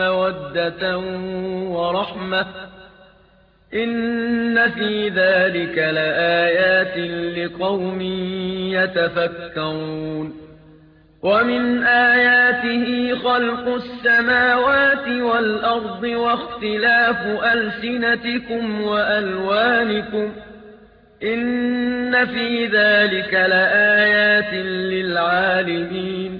مودة ورحمة إن في ذلك لآيات لقوم يتفكرون ومن آياته خلق السماوات والأرض واختلاف ألسنتكم وألوانكم إِنَّ فِي ذَٰلِكَ لَآيَاتٍ لِّلْعَالِمِينَ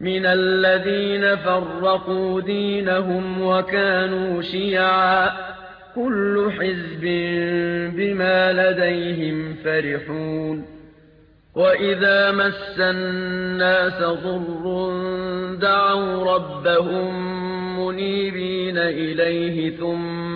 مِنَ الَّذِينَ فَرَّقُوا دِينَهُمْ وَكَانُوا شِيَعًا. كُلُّ حِزْبٍ بِمَا لَدَيْهِمْ فَرِحُونَ. وَإِذَا مَسَّ النَّاسَ ضُرٌّ دَعَوْا رَبَّهُم مُّنِيبِينَ إِلَيْهِ ثُمَّ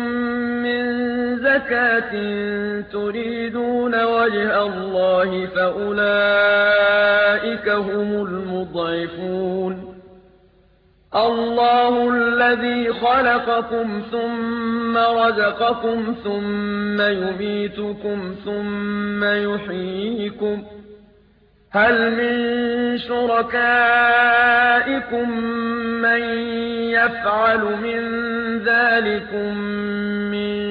زَكَاةٍ تُرِيدُونَ وَجْهَ اللَّهِ فَأُولَٰئِكَ هُمُ الْمُضْعِفُونَ اللَّهُ الَّذِي خَلَقَكُمْ ثُمَّ رَزَقَكُمْ ثُمَّ يُمِيتُكُمْ ثُمَّ يُحْيِيكُمْ ۖ هَلْ مِن شُرَكَائِكُم مَّن يَفْعَلُ مِن ذَٰلِكُم مِّن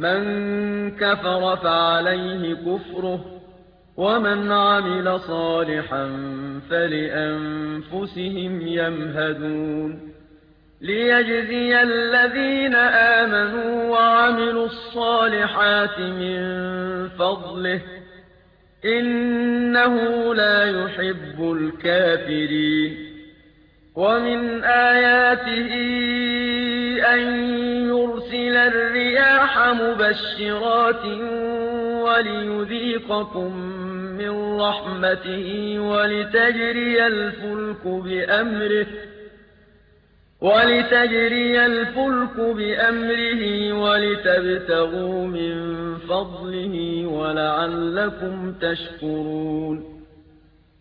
مَن كَفَرَ فَعَلَيْهِ كُفْرُهُ ۖ وَمَنْ عَمِلَ صَالِحًا فَلِأَنفُسِهِمْ يَمْهَدُونَ. لِيَجْزِيَ الَّذِينَ آمَنُوا وَعَمِلُوا الصَّالِحَاتِ مِن فَضْلِهِ ۚ إِنَّهُ لَا يُحِبُّ الْكَافِرِينَ. وَمِنْ آيَاتِهِ أَن يُرْسِلَ الرِّيَاحَ مُبَشِّرَاتٍ وَلِيُذِيقَكُم مِّن رَّحْمَتِهِ وَلِتَجْرِيَ الْفُلْكُ بِأَمْرِهِ وَلِتَجْرِيَ الْفُلْكُ بِأَمْرِهِ وَلِتَبْتَغُوا مِن فَضْلِهِ وَلَعَلَّكُمْ تَشْكُرُونَ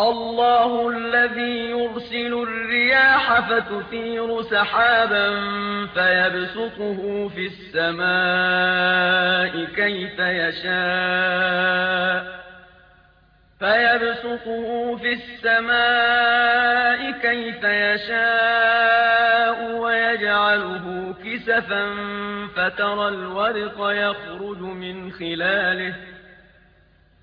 اللَّهُ الَّذِي يُرْسِلُ الرِّيَاحَ فَتُثِيرُ سَحَابًا فَيَبْسُطُهُ فِي السَّمَاءِ كَيْفَ يَشَاءُ. فَيَبْسُطُهُ فِي السَّمَاءِ كَيْفَ يَشَاءُ وَيَجْعَلُهُ كِسَفًا فَتَرَى الْوَدْقَ يَخْرُجُ مِنْ خِلَالِهِ.